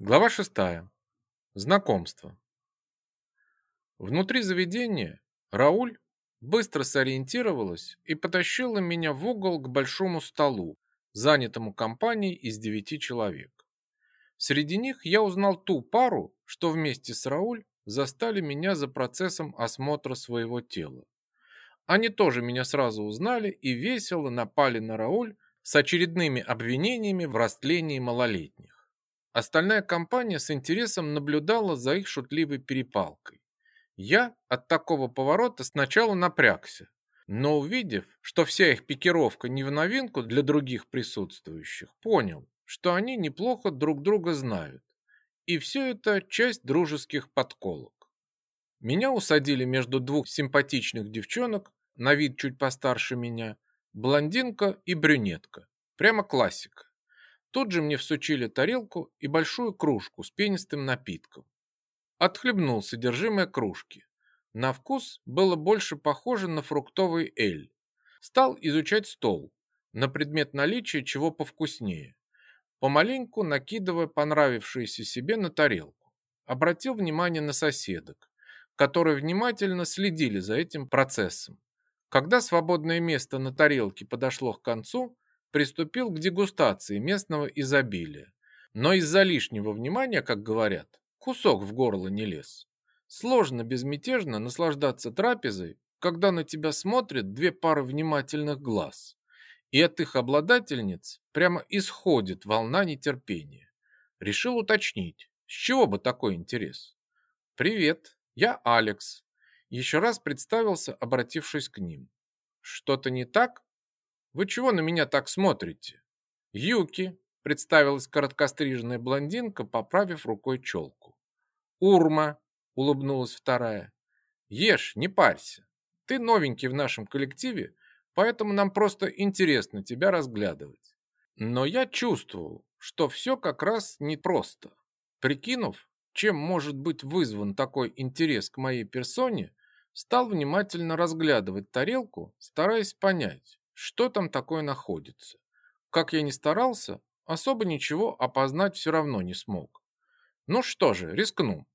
Глава шестая. Знакомство. Внутри заведения Рауль быстро сориентировалась и потащила меня в угол к большому столу, занятому компанией из девяти человек. Среди них я узнал ту пару, что вместе с Рауль застали меня за процессом осмотра своего тела. Они тоже меня сразу узнали и весело напали на Рауль с очередными обвинениями в растлении малолетних. Остальная компания с интересом наблюдала за их шутливой перепалкой. Я от такого поворота сначала напрягся, но увидев, что вся их пикировка не в новинку для других присутствующих, понял, что они неплохо друг друга знают. И все это часть дружеских подколок. Меня усадили между двух симпатичных девчонок, на вид чуть постарше меня, блондинка и брюнетка. Прямо классика. Тут же мне всучили тарелку и большую кружку с пенистым напитком. Отхлебнул содержимое кружки. На вкус было больше похоже на фруктовый эль. Стал изучать стол на предмет наличия чего повкуснее. Помаленьку накидывая понравившееся себе на тарелку. Обратил внимание на соседок, которые внимательно следили за этим процессом. Когда свободное место на тарелке подошло к концу, приступил к дегустации местного изобилия. Но из-за лишнего внимания, как говорят, кусок в горло не лез. Сложно безмятежно наслаждаться трапезой, когда на тебя смотрят две пары внимательных глаз. И от их обладательниц прямо исходит волна нетерпения. Решил уточнить, с чего бы такой интерес. «Привет, я Алекс», еще раз представился, обратившись к ним. «Что-то не так?» Вы чего на меня так смотрите? Юки, представилась короткостриженная блондинка, поправив рукой челку. Урма, улыбнулась вторая. Ешь, не парься. Ты новенький в нашем коллективе, поэтому нам просто интересно тебя разглядывать. Но я чувствовал, что все как раз непросто. Прикинув, чем может быть вызван такой интерес к моей персоне, стал внимательно разглядывать тарелку, стараясь понять, что там такое находится. Как я ни старался, особо ничего опознать все равно не смог. Ну что же, рискну.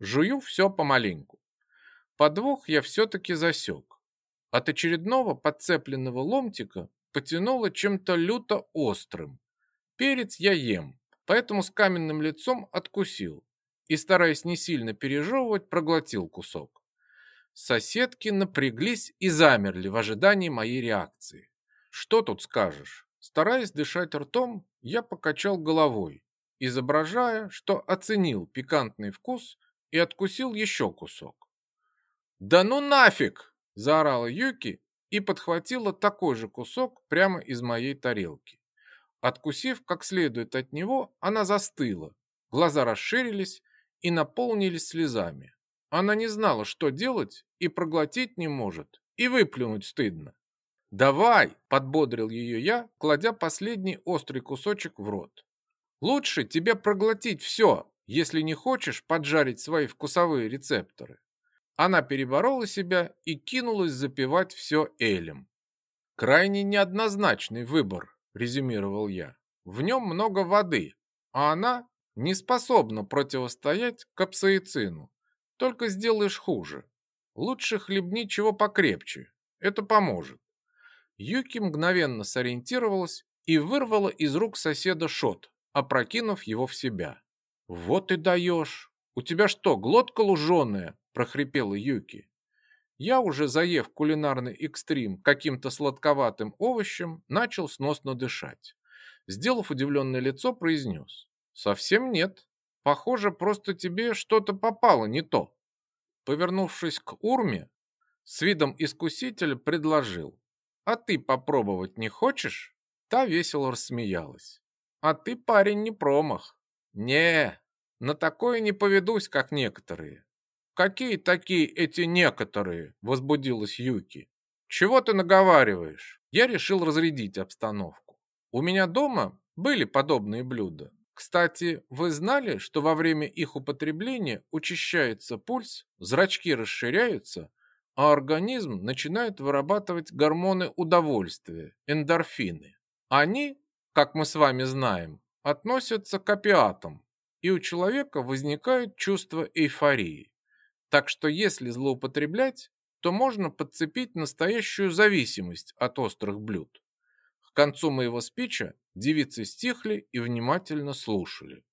Жую все помаленьку. Подвох я все-таки засек. От очередного подцепленного ломтика потянуло чем-то люто острым. Перец я ем, поэтому с каменным лицом откусил и, стараясь не сильно пережевывать, проглотил кусок. Соседки напряглись и замерли в ожидании моей реакции. Что тут скажешь? Стараясь дышать ртом, я покачал головой, изображая, что оценил пикантный вкус и откусил еще кусок. «Да ну нафиг!» – заорала Юки и подхватила такой же кусок прямо из моей тарелки. Откусив как следует от него, она застыла, глаза расширились и наполнились слезами. Она не знала, что делать, и проглотить не может, и выплюнуть стыдно. «Давай!» – подбодрил ее я, кладя последний острый кусочек в рот. «Лучше тебе проглотить все, если не хочешь поджарить свои вкусовые рецепторы». Она переборола себя и кинулась запивать все элем. «Крайне неоднозначный выбор», – резюмировал я. «В нем много воды, а она не способна противостоять капсаицину. Только сделаешь хуже. Лучше хлебни чего покрепче. Это поможет. Юки мгновенно сориентировалась и вырвала из рук соседа шот, опрокинув его в себя. «Вот и даешь! У тебя что, глотка луженая?» – прохрипела Юки. Я, уже заев кулинарный экстрим каким-то сладковатым овощем, начал сносно дышать. Сделав удивленное лицо, произнес. «Совсем нет. Похоже, просто тебе что-то попало не то». Повернувшись к Урме, с видом искусителя предложил. «А ты попробовать не хочешь?» Та весело рассмеялась. «А ты, парень, не промах». «Не, на такое не поведусь, как некоторые». «Какие такие эти некоторые?» – возбудилась Юки. «Чего ты наговариваешь?» Я решил разрядить обстановку. У меня дома были подобные блюда. Кстати, вы знали, что во время их употребления учащается пульс, зрачки расширяются, а организм начинает вырабатывать гормоны удовольствия, эндорфины. Они, как мы с вами знаем, относятся к опиатам. и у человека возникает чувство эйфории. Так что если злоупотреблять, то можно подцепить настоящую зависимость от острых блюд. К концу моего спича девицы стихли и внимательно слушали.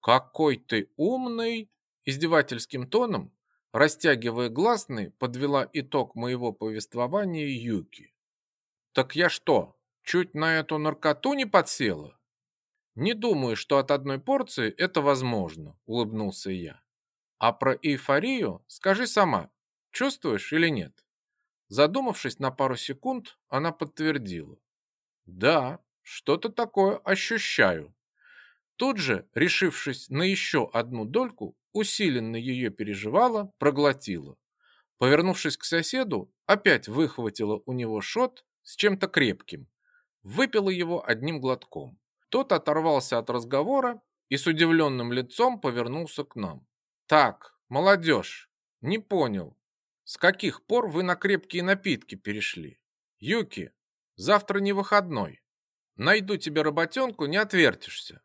«Какой ты умный!» Издевательским тоном, растягивая гласный, подвела итог моего повествования Юки. «Так я что, чуть на эту наркоту не подсела?» «Не думаю, что от одной порции это возможно», — улыбнулся я. «А про эйфорию скажи сама, чувствуешь или нет?» Задумавшись на пару секунд, она подтвердила. «Да, что-то такое ощущаю». Тут же, решившись на еще одну дольку, усиленно ее переживала, проглотила. Повернувшись к соседу, опять выхватила у него шот с чем-то крепким. Выпила его одним глотком. Тот оторвался от разговора и с удивленным лицом повернулся к нам. «Так, молодежь, не понял, с каких пор вы на крепкие напитки перешли? Юки, завтра не выходной. Найду тебе работенку, не отвертишься.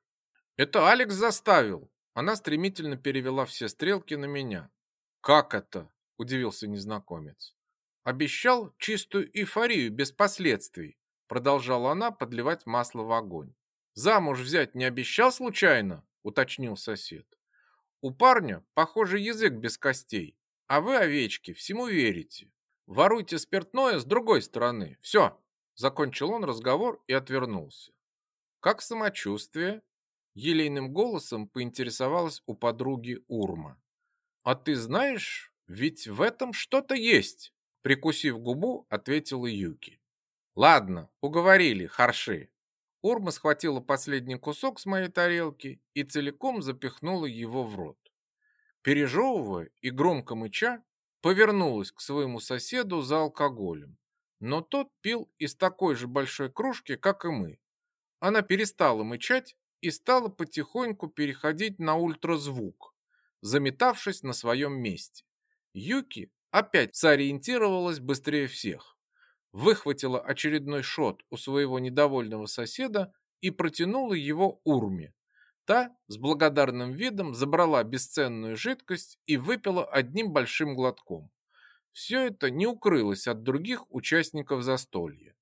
Это Алекс заставил. Она стремительно перевела все стрелки на меня. Как это? Удивился незнакомец. Обещал чистую эйфорию без последствий. Продолжала она подливать масло в огонь. Замуж взять не обещал случайно? Уточнил сосед. У парня, похоже, язык без костей. А вы, овечки, всему верите. Воруйте спиртное с другой стороны. Все. Закончил он разговор и отвернулся. Как самочувствие? Елейным голосом поинтересовалась у подруги Урма. А ты знаешь, ведь в этом что-то есть, прикусив губу, ответила Юки. Ладно, уговорили, харши. Урма схватила последний кусок с моей тарелки и целиком запихнула его в рот. Пережевывая и громко мыча, повернулась к своему соседу за алкоголем. Но тот пил из такой же большой кружки, как и мы. Она перестала мычать и стала потихоньку переходить на ультразвук, заметавшись на своем месте. Юки опять сориентировалась быстрее всех, выхватила очередной шот у своего недовольного соседа и протянула его Урме. Та с благодарным видом забрала бесценную жидкость и выпила одним большим глотком. Все это не укрылось от других участников застолья.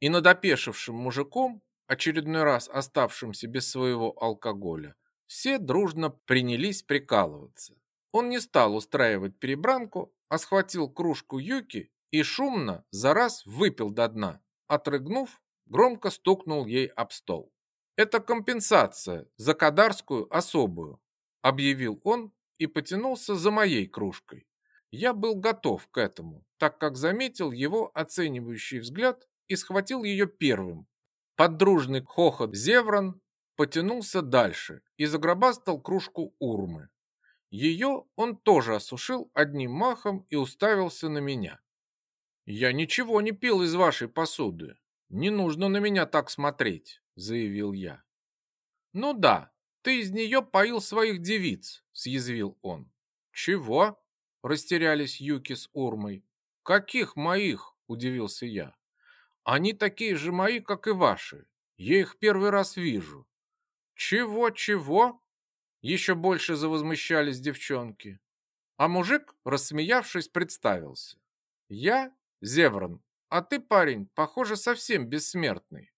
И над опешившим мужиком очередной раз оставшимся без своего алкоголя, все дружно принялись прикалываться. Он не стал устраивать перебранку, а схватил кружку Юки и шумно за раз выпил до дна, отрыгнув, громко стукнул ей об стол. «Это компенсация за кадарскую особую», объявил он и потянулся за моей кружкой. Я был готов к этому, так как заметил его оценивающий взгляд и схватил ее первым, под дружный хохот Зевран потянулся дальше и загробастал кружку урмы. Ее он тоже осушил одним махом и уставился на меня. «Я ничего не пил из вашей посуды. Не нужно на меня так смотреть», — заявил я. «Ну да, ты из нее поил своих девиц», — съязвил он. «Чего?» — растерялись Юки с Урмой. «Каких моих?» — удивился я. Они такие же мои, как и ваши. Я их первый раз вижу. Чего, чего? Еще больше завозмущались девчонки. А мужик, рассмеявшись, представился. Я Зевран, а ты, парень, похоже, совсем бессмертный.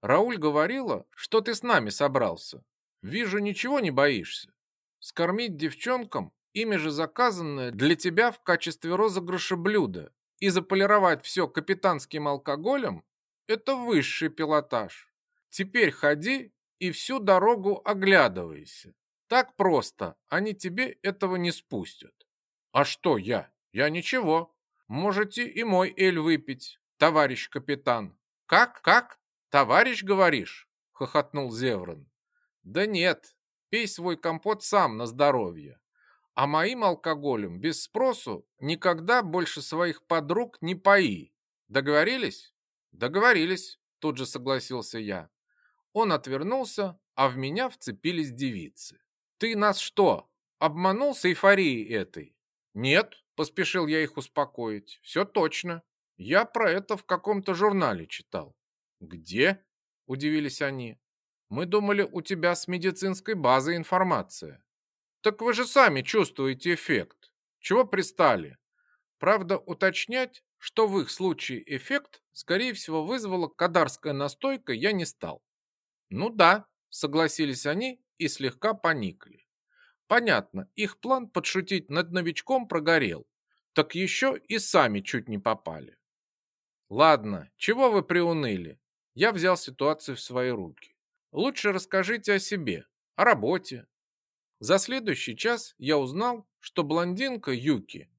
Рауль говорила, что ты с нами собрался. Вижу, ничего не боишься. Скормить девчонкам ими же заказанное для тебя в качестве розыгрыша блюда и заполировать все капитанским алкоголем – это высший пилотаж. Теперь ходи и всю дорогу оглядывайся. Так просто, они тебе этого не спустят. А что я? Я ничего. Можете и мой эль выпить, товарищ капитан. Как, как? Товарищ, говоришь? Хохотнул Зеврон. Да нет, пей свой компот сам на здоровье а моим алкоголем без спросу никогда больше своих подруг не пои. Договорились? Договорились, тут же согласился я. Он отвернулся, а в меня вцепились девицы. Ты нас что, обманул с эйфорией этой? Нет, поспешил я их успокоить. Все точно. Я про это в каком-то журнале читал. Где? Удивились они. Мы думали, у тебя с медицинской базой информация. Так вы же сами чувствуете эффект. Чего пристали? Правда, уточнять, что в их случае эффект, скорее всего, вызвала кадарская настойка, я не стал. Ну да, согласились они и слегка поникли. Понятно, их план подшутить над новичком прогорел. Так еще и сами чуть не попали. Ладно, чего вы приуныли? Я взял ситуацию в свои руки. Лучше расскажите о себе, о работе. За следующий час я узнал, что блондинка Юки,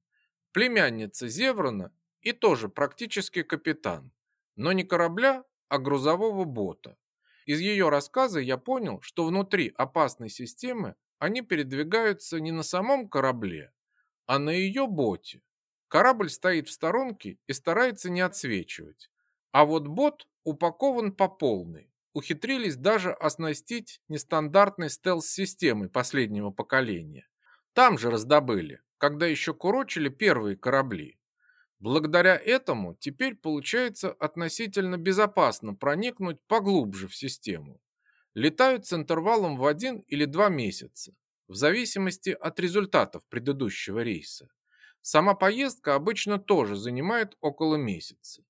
племянница Зеврона и тоже практически капитан, но не корабля, а грузового бота. Из ее рассказа я понял, что внутри опасной системы они передвигаются не на самом корабле, а на ее боте. Корабль стоит в сторонке и старается не отсвечивать. А вот бот упакован по полной. Ухитрились даже оснастить нестандартной стелс-системой последнего поколения. Там же раздобыли, когда еще курочили первые корабли. Благодаря этому теперь получается относительно безопасно проникнуть поглубже в систему. Летают с интервалом в один или два месяца, в зависимости от результатов предыдущего рейса. Сама поездка обычно тоже занимает около месяца.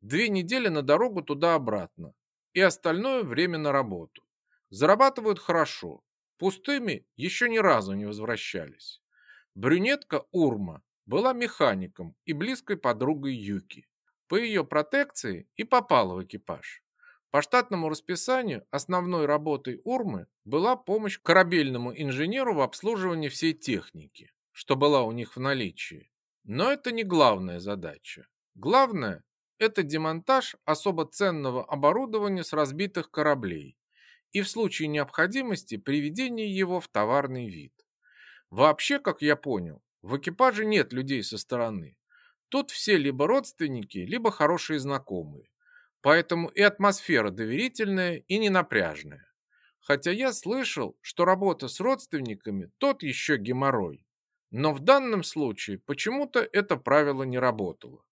Две недели на дорогу туда-обратно и остальное время на работу. Зарабатывают хорошо, пустыми еще ни разу не возвращались. Брюнетка Урма была механиком и близкой подругой Юки. По ее протекции и попала в экипаж. По штатному расписанию основной работой Урмы была помощь корабельному инженеру в обслуживании всей техники, что была у них в наличии. Но это не главная задача. Главное это демонтаж особо ценного оборудования с разбитых кораблей и в случае необходимости приведение его в товарный вид. Вообще, как я понял, в экипаже нет людей со стороны. Тут все либо родственники, либо хорошие знакомые. Поэтому и атмосфера доверительная и ненапряжная. Хотя я слышал, что работа с родственниками тот еще геморрой. Но в данном случае почему-то это правило не работало.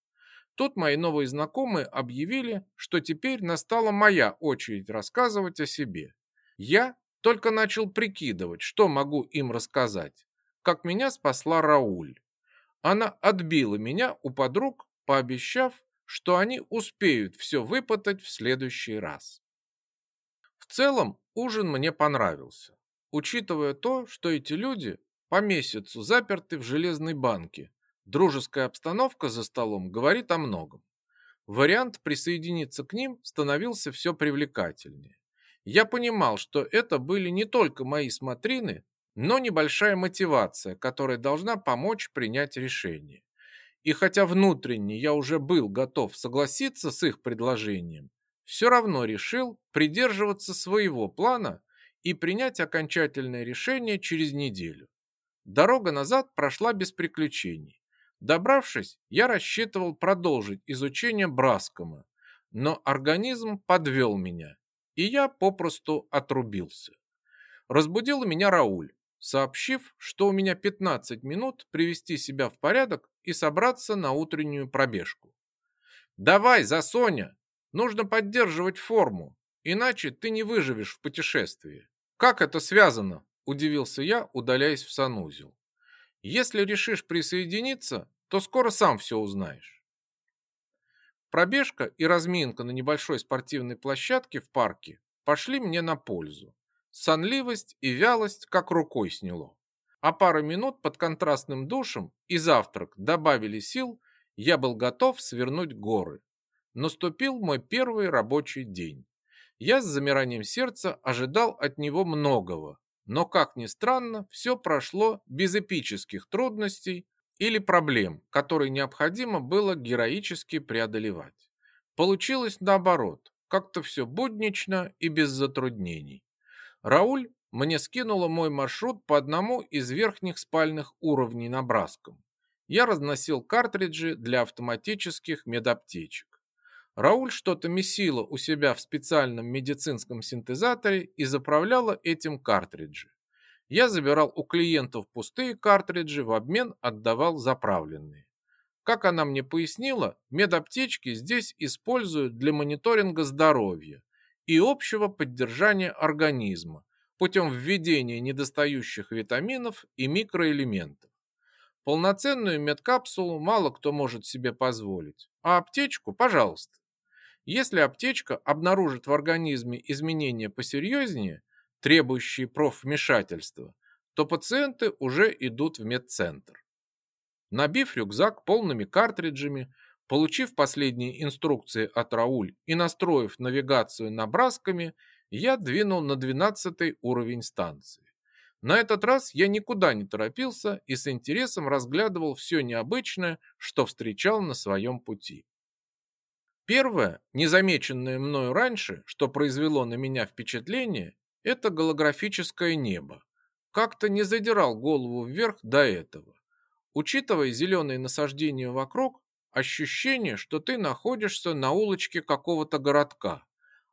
Тут мои новые знакомые объявили, что теперь настала моя очередь рассказывать о себе. Я только начал прикидывать, что могу им рассказать, как меня спасла Рауль. Она отбила меня у подруг, пообещав, что они успеют все выпытать в следующий раз. В целом ужин мне понравился, учитывая то, что эти люди по месяцу заперты в железной банке Дружеская обстановка за столом говорит о многом. Вариант присоединиться к ним становился все привлекательнее. Я понимал, что это были не только мои смотрины, но небольшая мотивация, которая должна помочь принять решение. И хотя внутренне я уже был готов согласиться с их предложением, все равно решил придерживаться своего плана и принять окончательное решение через неделю. Дорога назад прошла без приключений. Добравшись, я рассчитывал продолжить изучение Браскома, но организм подвел меня, и я попросту отрубился. Разбудил меня Рауль, сообщив, что у меня 15 минут привести себя в порядок и собраться на утреннюю пробежку. «Давай, за Соня! Нужно поддерживать форму, иначе ты не выживешь в путешествии». «Как это связано?» – удивился я, удаляясь в санузел. Если решишь присоединиться, то скоро сам все узнаешь. Пробежка и разминка на небольшой спортивной площадке в парке пошли мне на пользу. Сонливость и вялость как рукой сняло. А пару минут под контрастным душем и завтрак добавили сил, я был готов свернуть горы. Наступил мой первый рабочий день. Я с замиранием сердца ожидал от него многого, но, как ни странно, все прошло без эпических трудностей или проблем, которые необходимо было героически преодолевать. Получилось наоборот, как-то все буднично и без затруднений. Рауль мне скинула мой маршрут по одному из верхних спальных уровней на Браском. Я разносил картриджи для автоматических медаптечек. Рауль что-то месила у себя в специальном медицинском синтезаторе и заправляла этим картриджи. Я забирал у клиентов пустые картриджи, в обмен отдавал заправленные. Как она мне пояснила, медаптечки здесь используют для мониторинга здоровья и общего поддержания организма путем введения недостающих витаминов и микроэлементов. Полноценную медкапсулу мало кто может себе позволить, а аптечку – пожалуйста. Если аптечка обнаружит в организме изменения посерьезнее, требующие профвмешательства, то пациенты уже идут в медцентр. Набив рюкзак полными картриджами, получив последние инструкции от Рауль и настроив навигацию набрасками, я двинул на 12 уровень станции. На этот раз я никуда не торопился и с интересом разглядывал все необычное, что встречал на своем пути. Первое, незамеченное мною раньше, что произвело на меня впечатление, это голографическое небо. Как-то не задирал голову вверх до этого. Учитывая зеленые насаждения вокруг, ощущение, что ты находишься на улочке какого-то городка,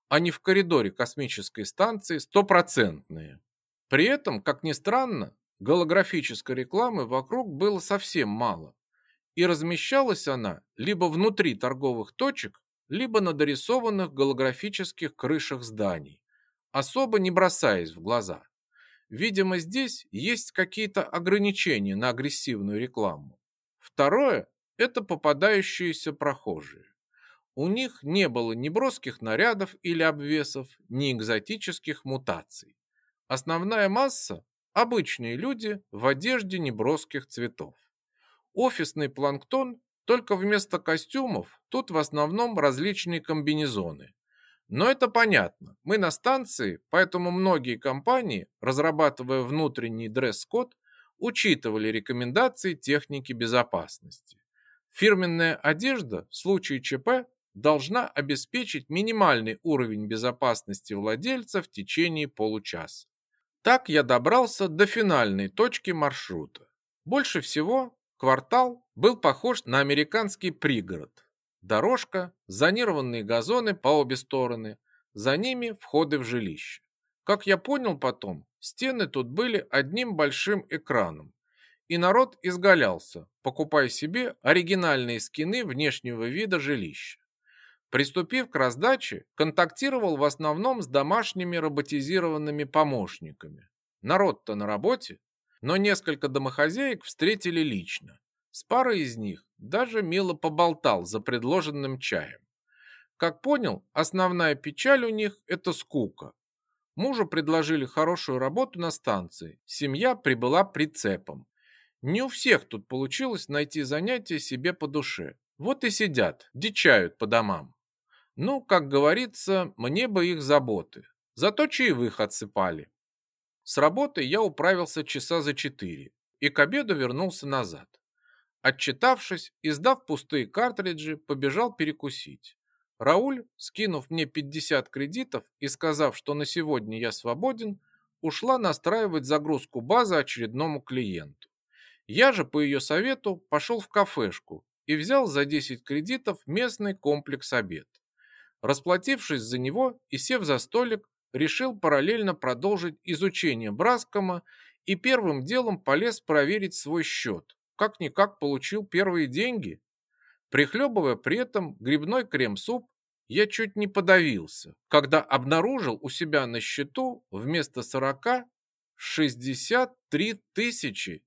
а не в коридоре космической станции, стопроцентные. При этом, как ни странно, голографической рекламы вокруг было совсем мало, и размещалась она либо внутри торговых точек, либо на дорисованных голографических крышах зданий, особо не бросаясь в глаза. Видимо, здесь есть какие-то ограничения на агрессивную рекламу. Второе – это попадающиеся прохожие. У них не было ни броских нарядов или обвесов, ни экзотических мутаций. Основная масса – обычные люди в одежде неброских цветов. Офисный планктон только вместо костюмов тут в основном различные комбинезоны. Но это понятно. Мы на станции, поэтому многие компании, разрабатывая внутренний дресс-код, учитывали рекомендации техники безопасности. Фирменная одежда в случае ЧП должна обеспечить минимальный уровень безопасности владельца в течение получаса. Так я добрался до финальной точки маршрута. Больше всего квартал был похож на американский пригород. Дорожка, зонированные газоны по обе стороны, за ними входы в жилище. Как я понял потом, стены тут были одним большим экраном, и народ изгалялся, покупая себе оригинальные скины внешнего вида жилища. Приступив к раздаче, контактировал в основном с домашними роботизированными помощниками. Народ-то на работе, но несколько домохозяек встретили лично. С парой из них даже мило поболтал за предложенным чаем. Как понял, основная печаль у них – это скука. Мужу предложили хорошую работу на станции, семья прибыла прицепом. Не у всех тут получилось найти занятие себе по душе. Вот и сидят, дичают по домам. Ну, как говорится, мне бы их заботы. Зато чаевых отсыпали. С работы я управился часа за четыре и к обеду вернулся назад. Отчитавшись и сдав пустые картриджи, побежал перекусить. Рауль, скинув мне 50 кредитов и сказав, что на сегодня я свободен, ушла настраивать загрузку базы очередному клиенту. Я же по ее совету пошел в кафешку и взял за 10 кредитов местный комплекс обед. Расплатившись за него и сев за столик, решил параллельно продолжить изучение Браскома и первым делом полез проверить свой счет. Как-никак получил первые деньги. Прихлебывая при этом грибной крем-суп, я чуть не подавился, когда обнаружил у себя на счету вместо 40 63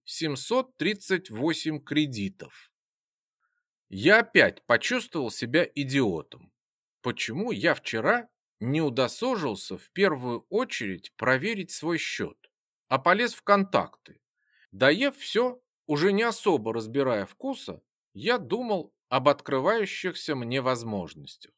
738 кредитов. Я опять почувствовал себя идиотом почему я вчера не удосужился в первую очередь проверить свой счет, а полез в контакты. Доев все, уже не особо разбирая вкуса, я думал об открывающихся мне возможностях.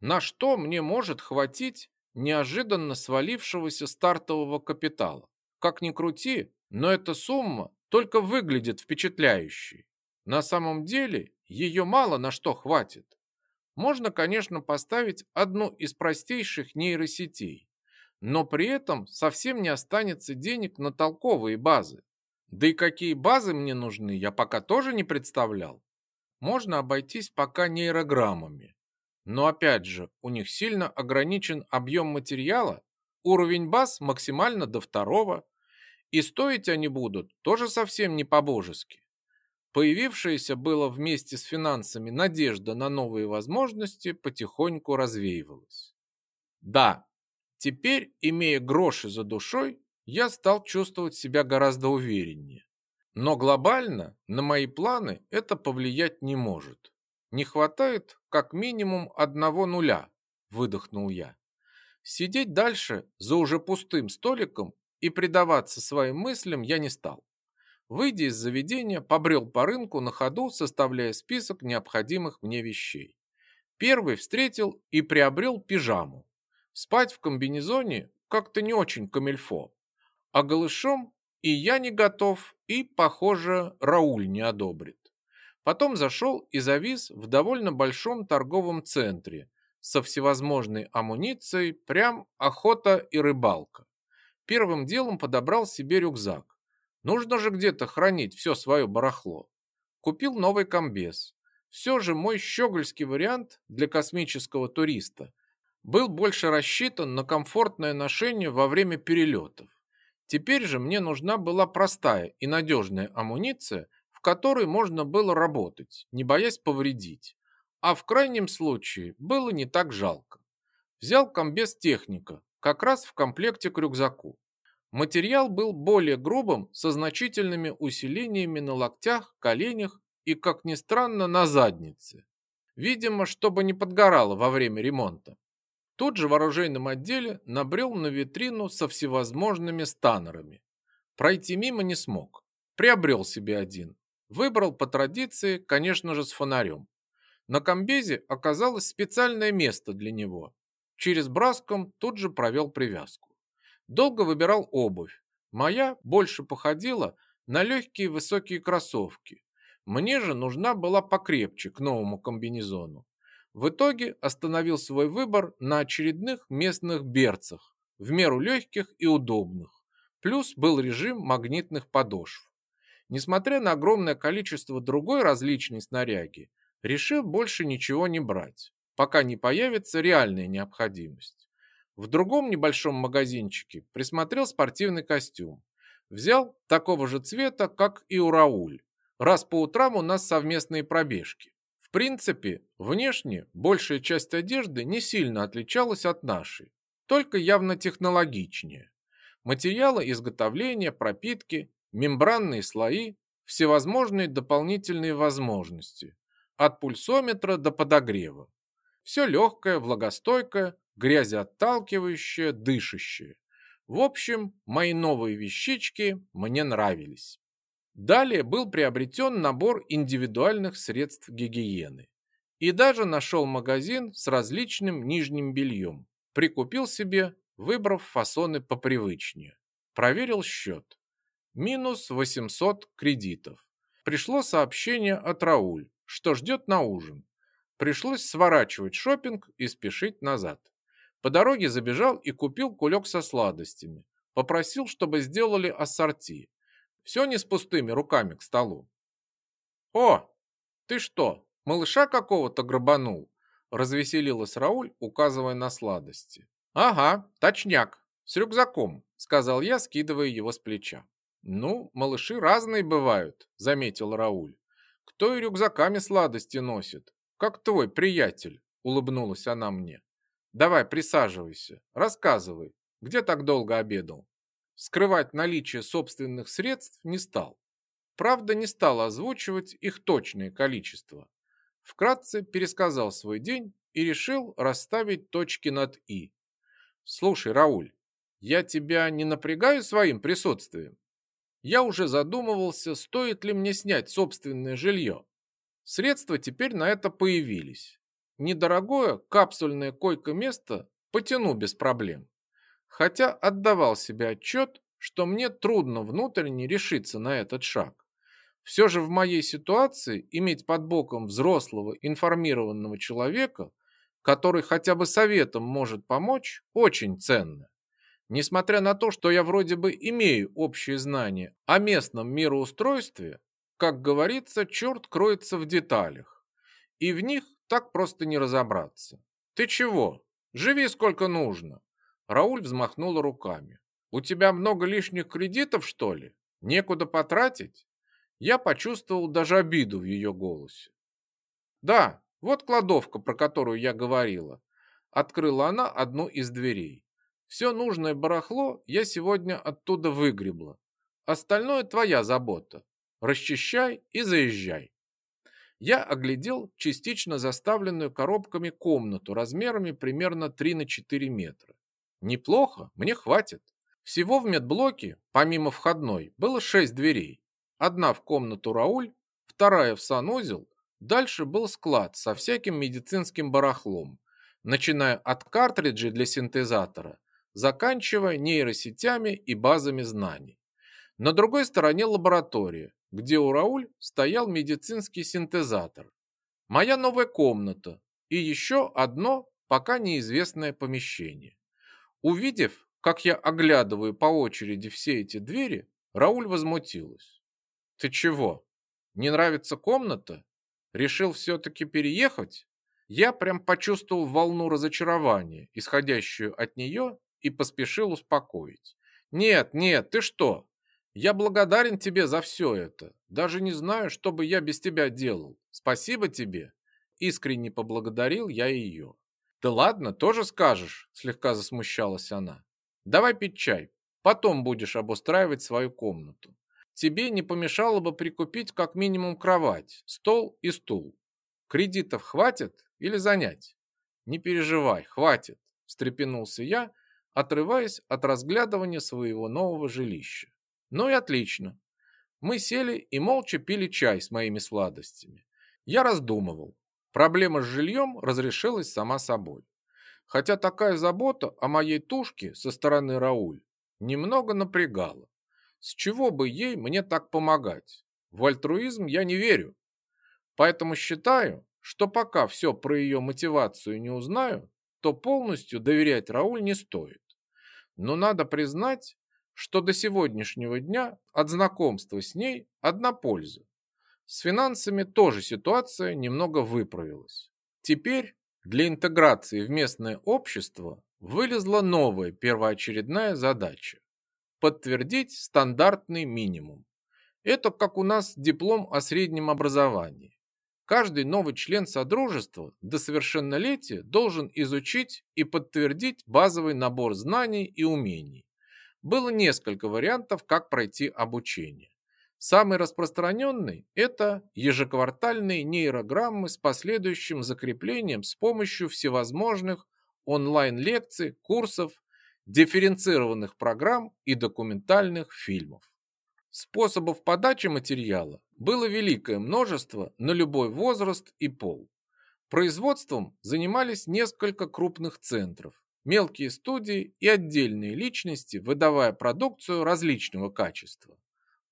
На что мне может хватить неожиданно свалившегося стартового капитала? Как ни крути, но эта сумма только выглядит впечатляющей. На самом деле ее мало на что хватит. Можно, конечно, поставить одну из простейших нейросетей, но при этом совсем не останется денег на толковые базы. Да и какие базы мне нужны, я пока тоже не представлял. Можно обойтись пока нейрограммами. Но опять же, у них сильно ограничен объем материала, уровень баз максимально до второго, и стоить они будут тоже совсем не по-божески. Появившаяся было вместе с финансами надежда на новые возможности потихоньку развеивалась. Да, Теперь, имея гроши за душой, я стал чувствовать себя гораздо увереннее. Но глобально на мои планы это повлиять не может. Не хватает как минимум одного нуля, выдохнул я. Сидеть дальше за уже пустым столиком и предаваться своим мыслям я не стал. Выйдя из заведения, побрел по рынку на ходу, составляя список необходимых мне вещей. Первый встретил и приобрел пижаму. Спать в комбинезоне как-то не очень камельфо. А голышом и я не готов, и, похоже, Рауль не одобрит. Потом зашел и завис в довольно большом торговом центре со всевозможной амуницией, прям охота и рыбалка. Первым делом подобрал себе рюкзак. Нужно же где-то хранить все свое барахло. Купил новый комбез. Все же мой щегольский вариант для космического туриста был больше рассчитан на комфортное ношение во время перелетов. Теперь же мне нужна была простая и надежная амуниция, в которой можно было работать, не боясь повредить. А в крайнем случае было не так жалко. Взял комбез техника, как раз в комплекте к рюкзаку. Материал был более грубым, со значительными усилениями на локтях, коленях и, как ни странно, на заднице. Видимо, чтобы не подгорало во время ремонта. Тут же в оружейном отделе набрел на витрину со всевозможными станерами. Пройти мимо не смог. Приобрел себе один. Выбрал по традиции, конечно же, с фонарем. На комбезе оказалось специальное место для него. Через браском тут же провел привязку. Долго выбирал обувь. Моя больше походила на легкие высокие кроссовки. Мне же нужна была покрепче к новому комбинезону. В итоге остановил свой выбор на очередных местных берцах, в меру легких и удобных. Плюс был режим магнитных подошв. Несмотря на огромное количество другой различной снаряги, решил больше ничего не брать, пока не появится реальная необходимость. В другом небольшом магазинчике присмотрел спортивный костюм. Взял такого же цвета, как и у Рауль. Раз по утрам у нас совместные пробежки. В принципе, внешне большая часть одежды не сильно отличалась от нашей, только явно технологичнее. Материалы изготовления, пропитки, мембранные слои, всевозможные дополнительные возможности. От пульсометра до подогрева. Все легкое, влагостойкое, грязеотталкивающее, дышащее. В общем, мои новые вещички мне нравились. Далее был приобретен набор индивидуальных средств гигиены. И даже нашел магазин с различным нижним бельем. Прикупил себе, выбрав фасоны попривычнее. Проверил счет. Минус 800 кредитов. Пришло сообщение от Рауль, что ждет на ужин. Пришлось сворачивать шопинг и спешить назад. По дороге забежал и купил кулек со сладостями. Попросил, чтобы сделали ассорти. Все не с пустыми руками к столу. «О, ты что, малыша какого-то грабанул?» Развеселилась Рауль, указывая на сладости. «Ага, точняк, с рюкзаком», сказал я, скидывая его с плеча. «Ну, малыши разные бывают», заметил Рауль. «Кто и рюкзаками сладости носит, как твой приятель», улыбнулась она мне. Давай, присаживайся, рассказывай, где так долго обедал. Скрывать наличие собственных средств не стал. Правда, не стал озвучивать их точное количество. Вкратце пересказал свой день и решил расставить точки над «и». Слушай, Рауль, я тебя не напрягаю своим присутствием? Я уже задумывался, стоит ли мне снять собственное жилье. Средства теперь на это появились. Недорогое капсульное койко-место потяну без проблем. Хотя отдавал себе отчет, что мне трудно внутренне решиться на этот шаг. Все же в моей ситуации иметь под боком взрослого информированного человека, который хотя бы советом может помочь, очень ценно. Несмотря на то, что я вроде бы имею общие знания о местном мироустройстве, как говорится, черт кроется в деталях. И в них так просто не разобраться. Ты чего? Живи сколько нужно. Рауль взмахнула руками. У тебя много лишних кредитов, что ли? Некуда потратить? Я почувствовал даже обиду в ее голосе. Да, вот кладовка, про которую я говорила. Открыла она одну из дверей. Все нужное барахло я сегодня оттуда выгребла. Остальное твоя забота. Расчищай и заезжай. Я оглядел частично заставленную коробками комнату размерами примерно 3 на 4 метра. Неплохо, мне хватит. Всего в медблоке, помимо входной, было 6 дверей. Одна в комнату Рауль, вторая в санузел, дальше был склад со всяким медицинским барахлом, начиная от картриджей для синтезатора заканчивая нейросетями и базами знаний. На другой стороне лаборатория, где у Рауль стоял медицинский синтезатор. Моя новая комната и еще одно пока неизвестное помещение. Увидев, как я оглядываю по очереди все эти двери, Рауль возмутилась. «Ты чего? Не нравится комната? Решил все-таки переехать?» Я прям почувствовал волну разочарования, исходящую от нее и поспешил успокоить. «Нет, нет, ты что? Я благодарен тебе за все это. Даже не знаю, что бы я без тебя делал. Спасибо тебе!» Искренне поблагодарил я ее. «Да ладно, тоже скажешь», слегка засмущалась она. «Давай пить чай, потом будешь обустраивать свою комнату. Тебе не помешало бы прикупить как минимум кровать, стол и стул. Кредитов хватит или занять?» «Не переживай, хватит», встрепенулся я, отрываясь от разглядывания своего нового жилища. Ну и отлично. Мы сели и молча пили чай с моими сладостями. Я раздумывал. Проблема с жильем разрешилась сама собой. Хотя такая забота о моей тушке со стороны Рауль немного напрягала. С чего бы ей мне так помогать? В альтруизм я не верю. Поэтому считаю, что пока все про ее мотивацию не узнаю, то полностью доверять Рауль не стоит. Но надо признать, что до сегодняшнего дня от знакомства с ней одна польза. С финансами тоже ситуация немного выправилась. Теперь для интеграции в местное общество вылезла новая первоочередная задача – подтвердить стандартный минимум. Это как у нас диплом о среднем образовании. Каждый новый член Содружества до совершеннолетия должен изучить и подтвердить базовый набор знаний и умений. Было несколько вариантов, как пройти обучение. Самый распространенный – это ежеквартальные нейрограммы с последующим закреплением с помощью всевозможных онлайн-лекций, курсов, дифференцированных программ и документальных фильмов. Способов подачи материала было великое множество на любой возраст и пол. Производством занимались несколько крупных центров, мелкие студии и отдельные личности, выдавая продукцию различного качества.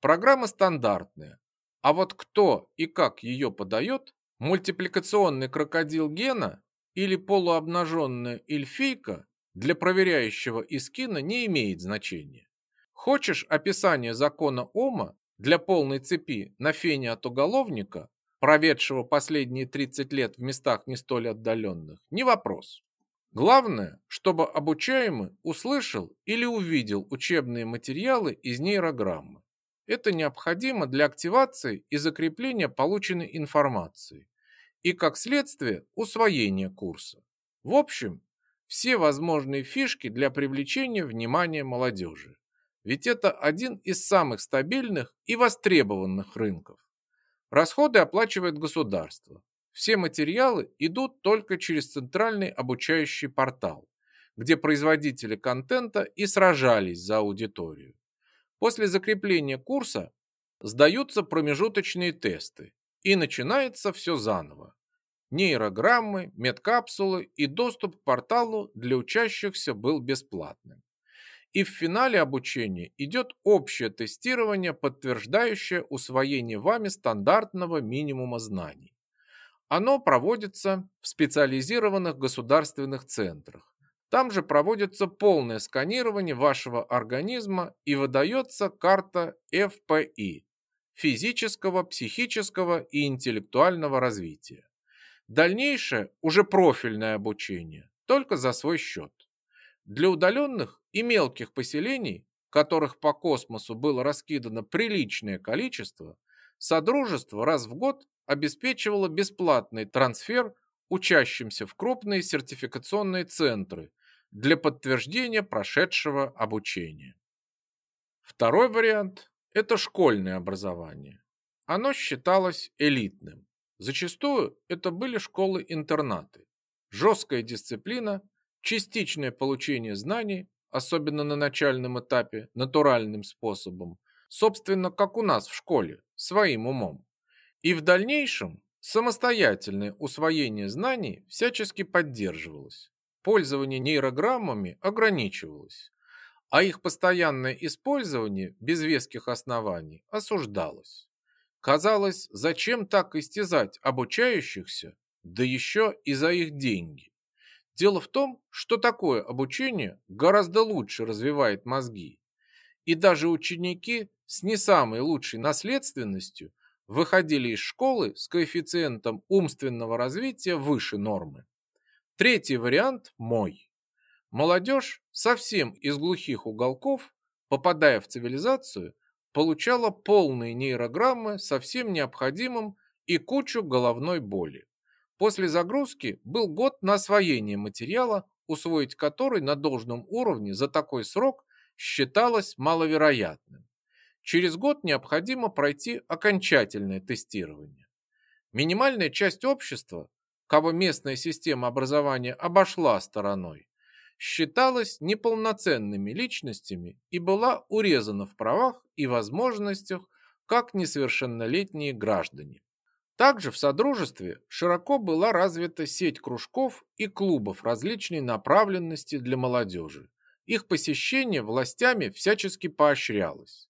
Программа стандартная, а вот кто и как ее подает, мультипликационный крокодил Гена или полуобнаженная эльфийка для проверяющего Искина не имеет значения. Хочешь описание закона Ома для полной цепи на фене от уголовника, проведшего последние 30 лет в местах не столь отдаленных, не вопрос. Главное, чтобы обучаемый услышал или увидел учебные материалы из нейрограммы. Это необходимо для активации и закрепления полученной информации и, как следствие, усвоения курса. В общем, все возможные фишки для привлечения внимания молодежи. Ведь это один из самых стабильных и востребованных рынков. Расходы оплачивает государство. Все материалы идут только через центральный обучающий портал, где производители контента и сражались за аудиторию. После закрепления курса сдаются промежуточные тесты, и начинается все заново. Нейрограммы, медкапсулы и доступ к порталу для учащихся был бесплатным и в финале обучения идет общее тестирование, подтверждающее усвоение вами стандартного минимума знаний. Оно проводится в специализированных государственных центрах. Там же проводится полное сканирование вашего организма и выдается карта ФПИ – физического, психического и интеллектуального развития. Дальнейшее уже профильное обучение, только за свой счет. Для удаленных и мелких поселений, которых по космосу было раскидано приличное количество, Содружество раз в год обеспечивало бесплатный трансфер учащимся в крупные сертификационные центры для подтверждения прошедшего обучения. Второй вариант – это школьное образование. Оно считалось элитным. Зачастую это были школы-интернаты. Жесткая дисциплина, частичное получение знаний, особенно на начальном этапе, натуральным способом, собственно, как у нас в школе, своим умом. И в дальнейшем самостоятельное усвоение знаний всячески поддерживалось. Пользование нейрограммами ограничивалось, а их постоянное использование без веских оснований осуждалось. Казалось, зачем так истязать обучающихся, да еще и за их деньги. Дело в том, что такое обучение гораздо лучше развивает мозги. И даже ученики с не самой лучшей наследственностью выходили из школы с коэффициентом умственного развития выше нормы. Третий вариант мой. Молодежь совсем из глухих уголков, попадая в цивилизацию, получала полные нейрограммы со всем необходимым и кучу головной боли. После загрузки был год на освоение материала, усвоить который на должном уровне за такой срок считалось маловероятным. Через год необходимо пройти окончательное тестирование. Минимальная часть общества, кого местная система образования обошла стороной, считалась неполноценными личностями и была урезана в правах и возможностях как несовершеннолетние граждане. Также в Содружестве широко была развита сеть кружков и клубов различной направленности для молодежи. Их посещение властями всячески поощрялось.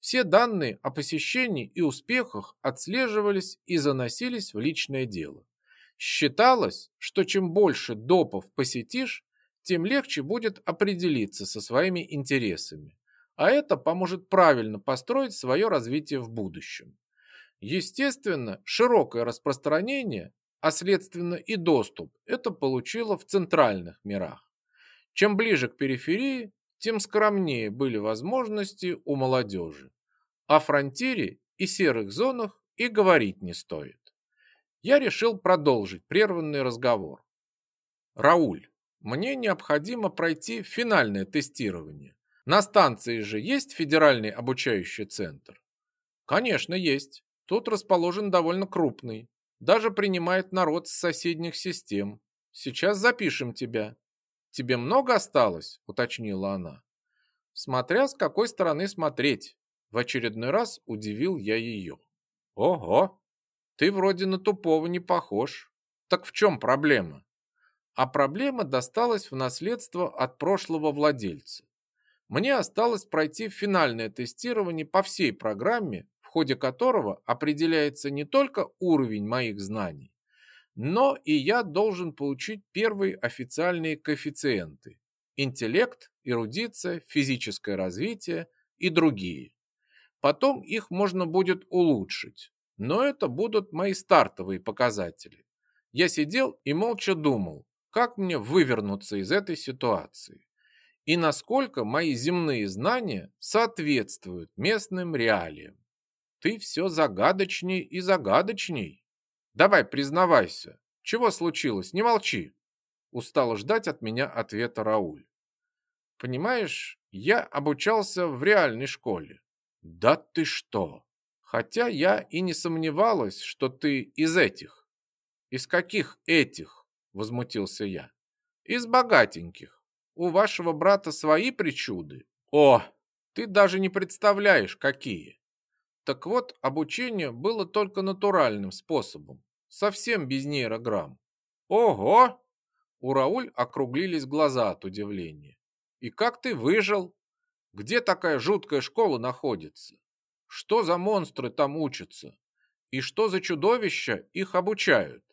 Все данные о посещении и успехах отслеживались и заносились в личное дело. Считалось, что чем больше допов посетишь, тем легче будет определиться со своими интересами, а это поможет правильно построить свое развитие в будущем. Естественно, широкое распространение, а следственно и доступ, это получило в центральных мирах. Чем ближе к периферии, тем скромнее были возможности у молодежи. О фронтире и серых зонах и говорить не стоит. Я решил продолжить прерванный разговор. Рауль, мне необходимо пройти финальное тестирование. На станции же есть федеральный обучающий центр? Конечно, есть. Тут расположен довольно крупный. Даже принимает народ с соседних систем. Сейчас запишем тебя. Тебе много осталось? Уточнила она. Смотря с какой стороны смотреть. В очередной раз удивил я ее. Ого, ты вроде на тупого не похож. Так в чем проблема? а проблема досталась в наследство от прошлого владельца. Мне осталось пройти финальное тестирование по всей программе, в ходе которого определяется не только уровень моих знаний, но и я должен получить первые официальные коэффициенты – интеллект, эрудиция, физическое развитие и другие. Потом их можно будет улучшить, но это будут мои стартовые показатели. Я сидел и молча думал, как мне вывернуться из этой ситуации и насколько мои земные знания соответствуют местным реалиям. Ты все загадочней и загадочней. Давай, признавайся, чего случилось, не молчи. Устала ждать от меня ответа Рауль. Понимаешь, я обучался в реальной школе. Да ты что? Хотя я и не сомневалась, что ты из этих. Из каких этих? возмутился я. Из богатеньких. У вашего брата свои причуды. О, ты даже не представляешь, какие. Так вот, обучение было только натуральным способом, совсем без нейрограмм. Ого! У Рауль округлились глаза от удивления. И как ты выжил? Где такая жуткая школа находится? Что за монстры там учатся? И что за чудовища их обучают?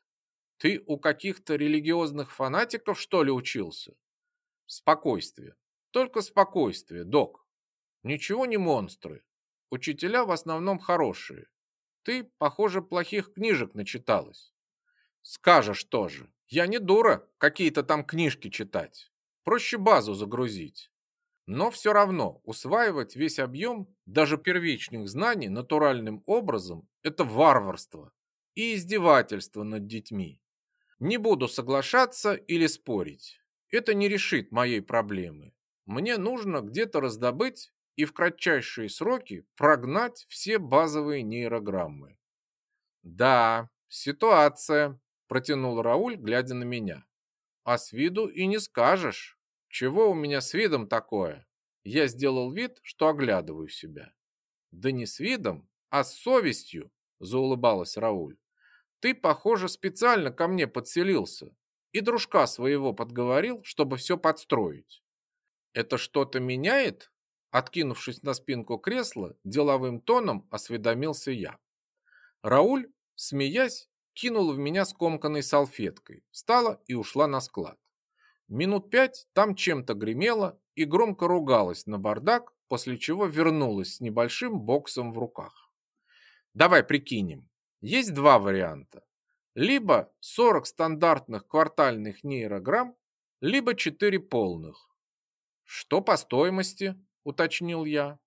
Ты у каких-то религиозных фанатиков, что ли, учился? Спокойствие. Только спокойствие, док. Ничего не монстры. Учителя в основном хорошие. Ты, похоже, плохих книжек начиталась. Скажешь тоже. Я не дура какие-то там книжки читать. Проще базу загрузить. Но все равно усваивать весь объем даже первичных знаний натуральным образом – это варварство и издевательство над детьми. Не буду соглашаться или спорить. это не решит моей проблемы. Мне нужно где-то раздобыть и в кратчайшие сроки прогнать все базовые нейрограммы. Да, ситуация, протянул Рауль, глядя на меня. А с виду и не скажешь. Чего у меня с видом такое? Я сделал вид, что оглядываю себя. Да не с видом, а с совестью, заулыбалась Рауль. Ты, похоже, специально ко мне подселился и дружка своего подговорил, чтобы все подстроить. Это что-то меняет? Откинувшись на спинку кресла, деловым тоном осведомился я. Рауль, смеясь, кинула в меня скомканной салфеткой, встала и ушла на склад. Минут пять там чем-то гремело и громко ругалась на бардак, после чего вернулась с небольшим боксом в руках. Давай прикинем. Есть два варианта. Либо 40 стандартных квартальных нейрограмм, либо 4 полных. Что по стоимости, уточнил я.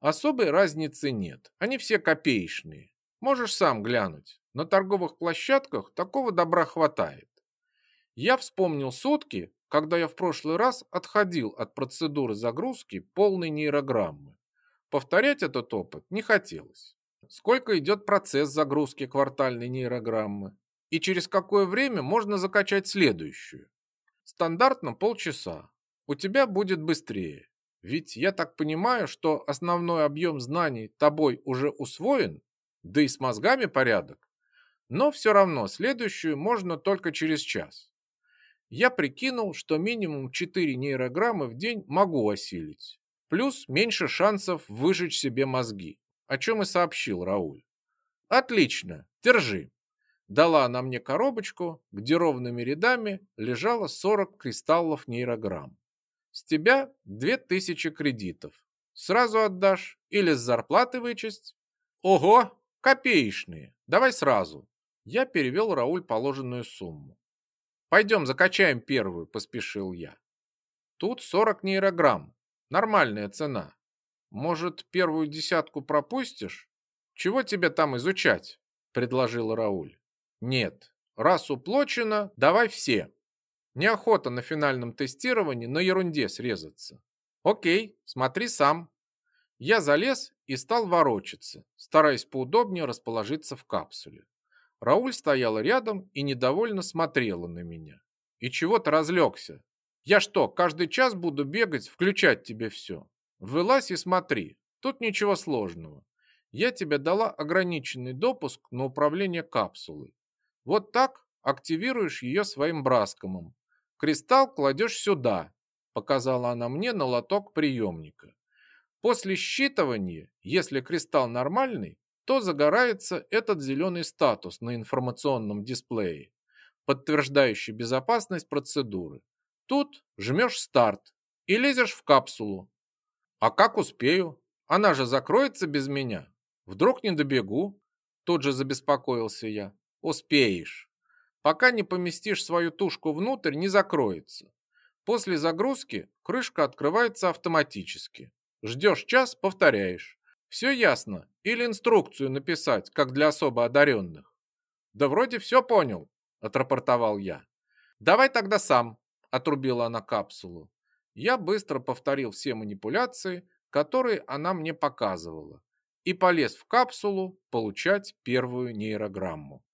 Особой разницы нет, они все копеечные. Можешь сам глянуть. На торговых площадках такого добра хватает. Я вспомнил сутки, когда я в прошлый раз отходил от процедуры загрузки полной нейрограммы. Повторять этот опыт не хотелось. Сколько идет процесс загрузки квартальной нейрограммы? И через какое время можно закачать следующую? Стандартно полчаса. У тебя будет быстрее. Ведь я так понимаю, что основной объем знаний тобой уже усвоен, да и с мозгами порядок. Но все равно следующую можно только через час. Я прикинул, что минимум 4 нейрограммы в день могу осилить. Плюс меньше шансов выжечь себе мозги, о чем и сообщил Рауль. Отлично, держи. Дала она мне коробочку, где ровными рядами лежало 40 кристаллов нейрограмм. С тебя 2000 кредитов. Сразу отдашь или с зарплаты вычесть? Ого, копеечные. Давай сразу. Я перевел Рауль положенную сумму. «Пойдем закачаем первую», – поспешил я. «Тут 40 нейрограмм. Нормальная цена. Может, первую десятку пропустишь? Чего тебе там изучать?» – предложил Рауль. «Нет, раз уплочено, давай все. Неохота на финальном тестировании на ерунде срезаться. Окей, смотри сам». Я залез и стал ворочаться, стараясь поудобнее расположиться в капсуле. Рауль стояла рядом и недовольно смотрела на меня. И чего-то разлегся. Я что, каждый час буду бегать, включать тебе все? Вылазь и смотри. Тут ничего сложного. Я тебе дала ограниченный допуск на управление капсулой. Вот так активируешь ее своим браскомом. Кристалл кладешь сюда, показала она мне на лоток приемника. После считывания, если кристалл нормальный, то загорается этот зеленый статус на информационном дисплее, подтверждающий безопасность процедуры. Тут жмешь старт и лезешь в капсулу. А как успею? Она же закроется без меня. Вдруг не добегу? Тут же забеспокоился я. Успеешь. Пока не поместишь свою тушку внутрь, не закроется. После загрузки крышка открывается автоматически. Ждешь час, повторяешь. Все ясно? Или инструкцию написать, как для особо одаренных? Да вроде все понял, отрапортовал я. Давай тогда сам, отрубила она капсулу. Я быстро повторил все манипуляции, которые она мне показывала, и полез в капсулу получать первую нейрограмму.